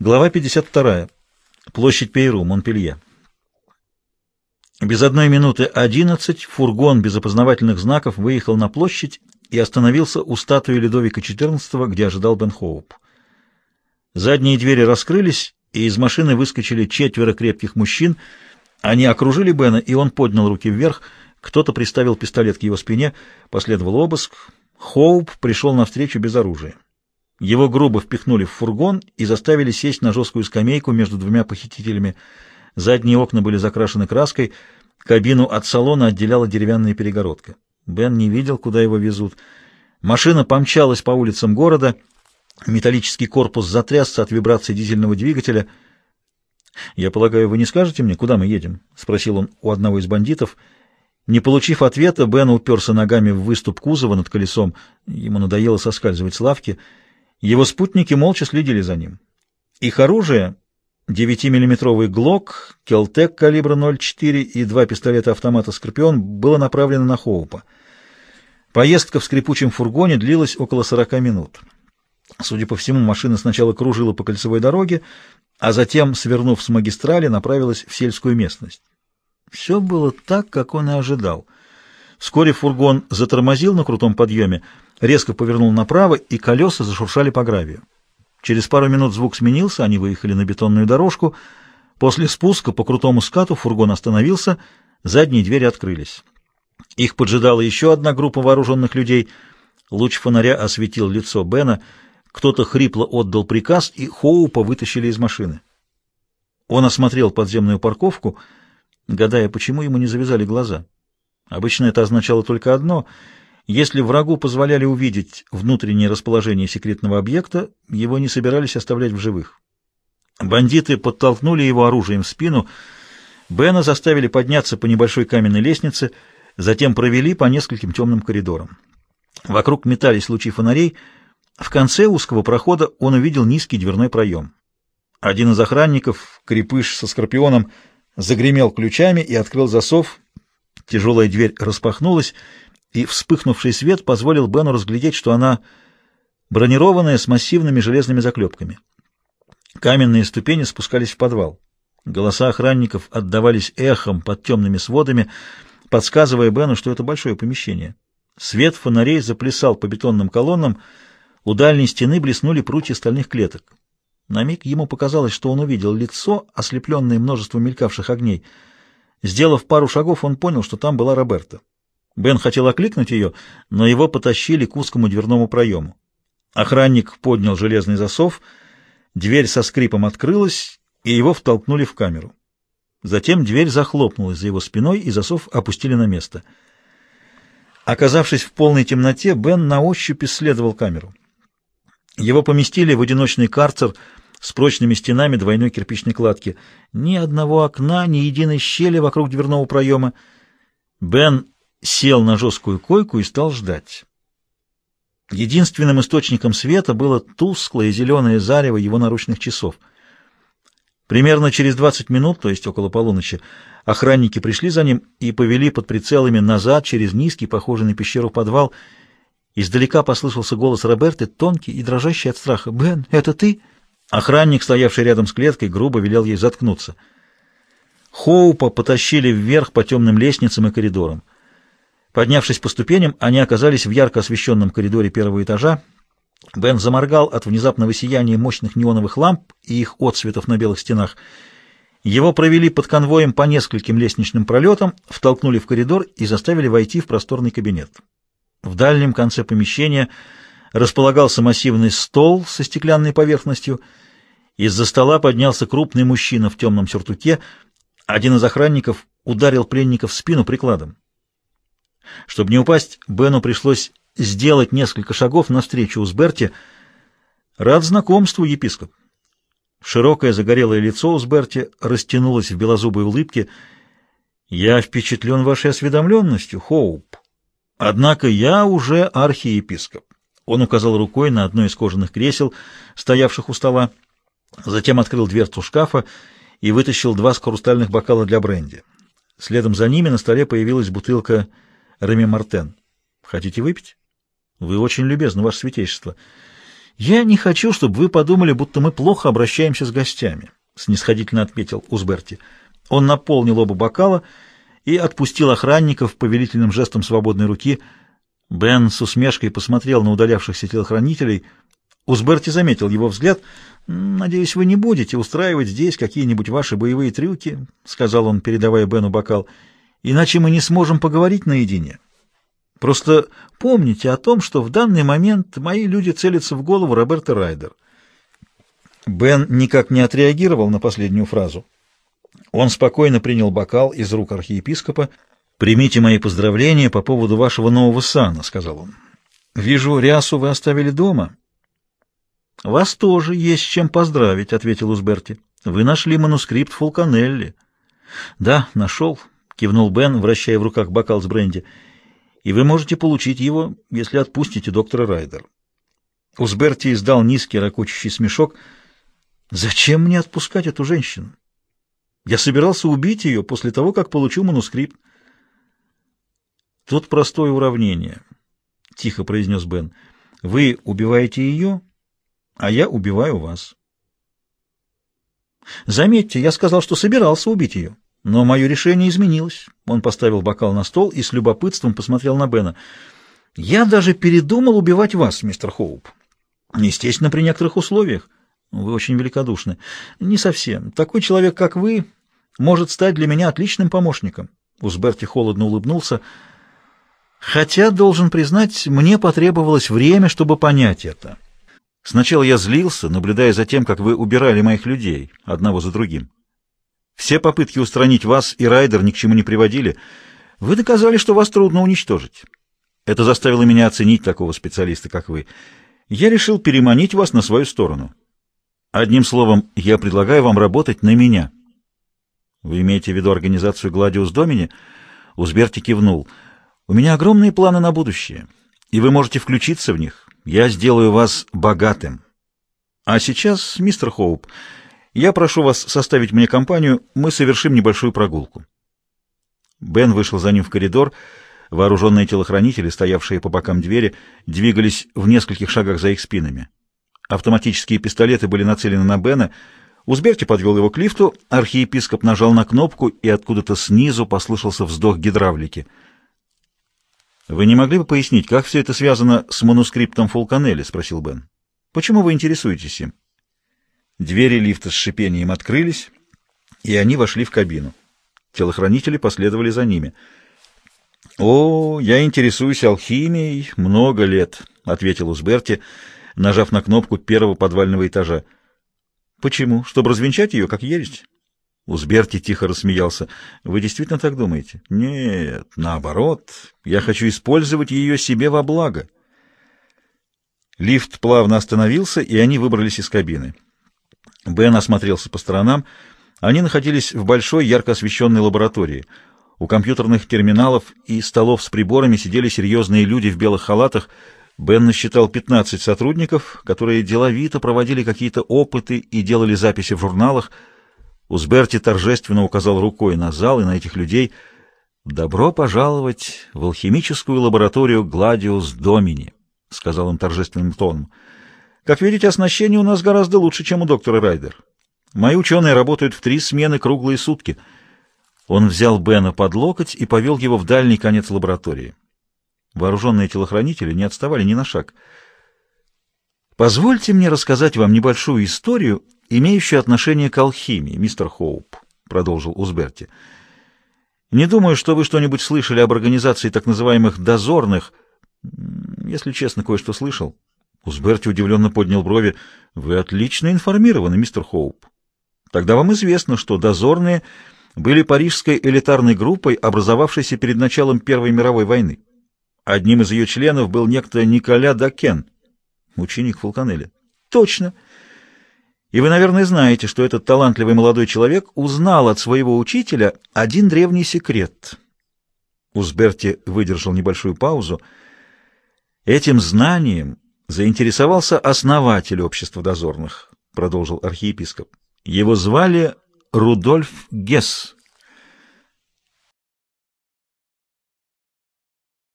Глава 52. Площадь Пейру, Монпелье. Без одной минуты одиннадцать фургон без опознавательных знаков выехал на площадь и остановился у статуи Людовика XIV, где ожидал Бен Хоуп. Задние двери раскрылись, и из машины выскочили четверо крепких мужчин. Они окружили Бена, и он поднял руки вверх. Кто-то приставил пистолет к его спине, последовал обыск. Хоуп пришел навстречу без оружия. Его грубо впихнули в фургон и заставили сесть на жесткую скамейку между двумя похитителями. Задние окна были закрашены краской, кабину от салона отделяла деревянная перегородка. Бен не видел, куда его везут. Машина помчалась по улицам города, металлический корпус затрясся от вибрации дизельного двигателя. «Я полагаю, вы не скажете мне, куда мы едем?» — спросил он у одного из бандитов. Не получив ответа, Бен уперся ногами в выступ кузова над колесом. Ему надоело соскальзывать с лавки — его спутники молча следили за ним. Их оружие — 9-миллиметровый ГЛОК, Келтек калибра 0,4 и два пистолета-автомата «Скорпион» — было направлено на Хоупа. Поездка в скрипучем фургоне длилась около 40 минут. Судя по всему, машина сначала кружила по кольцевой дороге, а затем, свернув с магистрали, направилась в сельскую местность. Все было так, как он и ожидал. Вскоре фургон затормозил на крутом подъеме, резко повернул направо, и колеса зашуршали по гравию. Через пару минут звук сменился, они выехали на бетонную дорожку. После спуска по крутому скату фургон остановился, задние двери открылись. Их поджидала еще одна группа вооруженных людей. Луч фонаря осветил лицо Бена. Кто-то хрипло отдал приказ, и Хоупа вытащили из машины. Он осмотрел подземную парковку, гадая, почему ему не завязали глаза. Обычно это означало только одно — если врагу позволяли увидеть внутреннее расположение секретного объекта, его не собирались оставлять в живых. Бандиты подтолкнули его оружием в спину, Бена заставили подняться по небольшой каменной лестнице, затем провели по нескольким темным коридорам. Вокруг метались лучи фонарей. В конце узкого прохода он увидел низкий дверной проем. Один из охранников, крепыш со скорпионом, загремел ключами и открыл засов. Тяжелая дверь распахнулась, и вспыхнувший свет позволил Бену разглядеть, что она бронированная с массивными железными заклепками. Каменные ступени спускались в подвал. Голоса охранников отдавались эхом под темными сводами, подсказывая Бену, что это большое помещение. Свет фонарей заплясал по бетонным колоннам, у дальней стены блеснули прутья стальных клеток. На миг ему показалось, что он увидел лицо, ослепленное множеством мелькавших огней. Сделав пару шагов, он понял, что там была Роберта. Бен хотел окликнуть ее, но его потащили к узкому дверному проему. Охранник поднял железный засов, дверь со скрипом открылась, и его втолкнули в камеру. Затем дверь захлопнулась за его спиной, и засов опустили на место. Оказавшись в полной темноте, Бен на ощупь исследовал камеру. Его поместили в одиночный карцер с прочными стенами двойной кирпичной кладки. Ни одного окна, ни единой щели вокруг дверного проема. Бен сел на жесткую койку и стал ждать. Единственным источником света было тусклое зеленое зарево его наручных часов. Примерно через 20 минут, то есть около полуночи, охранники пришли за ним и повели под прицелами назад через низкий, похожий на пещеру подвал. Издалека послышался голос Роберты, тонкий и дрожащий от страха. «Бен, это ты?» Охранник, стоявший рядом с клеткой, грубо велел ей заткнуться. Хоупа потащили вверх по темным лестницам и коридорам. Поднявшись по ступеням, они оказались в ярко освещенном коридоре первого этажа. Бен заморгал от внезапного сияния мощных неоновых ламп и их отсветов на белых стенах. Его провели под конвоем по нескольким лестничным пролетам, втолкнули в коридор и заставили войти в просторный кабинет. В дальнем конце помещения располагался массивный стол со стеклянной поверхностью. Из-за стола поднялся крупный мужчина в темном сюртуке. Один из охранников ударил пленника в спину прикладом. Чтобы не упасть, Бену пришлось сделать несколько шагов навстречу Узберти. «Рад знакомству, епископ». Широкое загорелое лицо Узберти растянулось в белозубой улыбке. «Я впечатлен вашей осведомленностью, Хоуп. Однако я уже архиепископ». Он указал рукой на одно из кожаных кресел, стоявших у стола, затем открыл дверцу шкафа и вытащил два хрустальных бокала для бренди. Следом за ними на столе появилась бутылка Реми Мартен. Хотите выпить? Вы очень любезны, ваше святейшество. «Я не хочу, чтобы вы подумали, будто мы плохо обращаемся с гостями», — снисходительно отметил Узберти. Он наполнил оба бокала и отпустил охранников повелительным жестом свободной руки. Бен с усмешкой посмотрел на удалявшихся телохранителей. Узберти заметил его взгляд. «Надеюсь, вы не будете устраивать здесь какие-нибудь ваши боевые трюки», — сказал он, передавая Бену бокал, — «иначе мы не сможем поговорить наедине». Просто помните о том, что в данный момент мои люди целятся в голову Роберта Райдер. Бен никак не отреагировал на последнюю фразу. Он спокойно принял бокал из рук архиепископа. «Примите мои поздравления по поводу вашего нового сана», — сказал он. «Вижу, рясу вы оставили дома». «Вас тоже есть чем поздравить», — ответил Узберти. «Вы нашли манускрипт Фулканелли». «Да, нашел», — кивнул Бен, вращая в руках бокал с бренди и вы можете получить его, если отпустите доктора Райдер. Узберти издал низкий ракочущий смешок. «Зачем мне отпускать эту женщину? Я собирался убить ее после того, как получу манускрипт». «Тут простое уравнение», — тихо произнес Бен. «Вы убиваете ее, а я убиваю вас». «Заметьте, я сказал, что собирался убить ее». Но мое решение изменилось. Он поставил бокал на стол и с любопытством посмотрел на Бена. «Я даже передумал убивать вас, мистер Хоуп. Естественно, при некоторых условиях. Вы очень великодушны. Не совсем. Такой человек, как вы, может стать для меня отличным помощником». Узберти холодно улыбнулся. «Хотя, должен признать, мне потребовалось время, чтобы понять это. Сначала я злился, наблюдая за тем, как вы убирали моих людей, одного за другим. Все попытки устранить вас и Райдер ни к чему не приводили. Вы доказали, что вас трудно уничтожить. Это заставило меня оценить такого специалиста, как вы. Я решил переманить вас на свою сторону. Одним словом, я предлагаю вам работать на меня. Вы имеете в виду организацию «Гладиус Домини»? Узберти кивнул. У меня огромные планы на будущее, и вы можете включиться в них. Я сделаю вас богатым. А сейчас, мистер Хоуп, я прошу вас составить мне компанию, мы совершим небольшую прогулку. Бен вышел за ним в коридор. Вооруженные телохранители, стоявшие по бокам двери, двигались в нескольких шагах за их спинами. Автоматические пистолеты были нацелены на Бена. Узберти подвел его к лифту, архиепископ нажал на кнопку, и откуда-то снизу послышался вздох гидравлики. «Вы не могли бы пояснить, как все это связано с манускриптом Фулканелли?» — спросил Бен. «Почему вы интересуетесь им?» Двери лифта с шипением открылись, и они вошли в кабину. Телохранители последовали за ними. «О, я интересуюсь алхимией много лет», — ответил Узберти, нажав на кнопку первого подвального этажа. «Почему? Чтобы развенчать ее, как ересь?» Узберти тихо рассмеялся. «Вы действительно так думаете?» «Нет, наоборот. Я хочу использовать ее себе во благо». Лифт плавно остановился, и они выбрались из кабины. Бен осмотрелся по сторонам. Они находились в большой ярко освещенной лаборатории. У компьютерных терминалов и столов с приборами сидели серьезные люди в белых халатах. Бен насчитал 15 сотрудников, которые деловито проводили какие-то опыты и делали записи в журналах. Узберти торжественно указал рукой на зал и на этих людей. «Добро пожаловать в алхимическую лабораторию Гладиус Домини», — сказал он торжественным тоном. Как видите, оснащение у нас гораздо лучше, чем у доктора Райдер. Мои ученые работают в три смены круглые сутки. Он взял Бена под локоть и повел его в дальний конец лаборатории. Вооруженные телохранители не отставали ни на шаг. «Позвольте мне рассказать вам небольшую историю, имеющую отношение к алхимии, мистер Хоуп», — продолжил Узберти. «Не думаю, что вы что-нибудь слышали об организации так называемых «дозорных». Если честно, кое-что слышал». Узберти удивленно поднял брови. «Вы отлично информированы, мистер Хоуп. Тогда вам известно, что дозорные были парижской элитарной группой, образовавшейся перед началом Первой мировой войны. Одним из ее членов был некто Николя Дакен, ученик Фулканеля. Точно. И вы, наверное, знаете, что этот талантливый молодой человек узнал от своего учителя один древний секрет. Узберти выдержал небольшую паузу. Этим знанием заинтересовался основатель общества дозорных, продолжил архиепископ. Его звали Рудольф Гесс.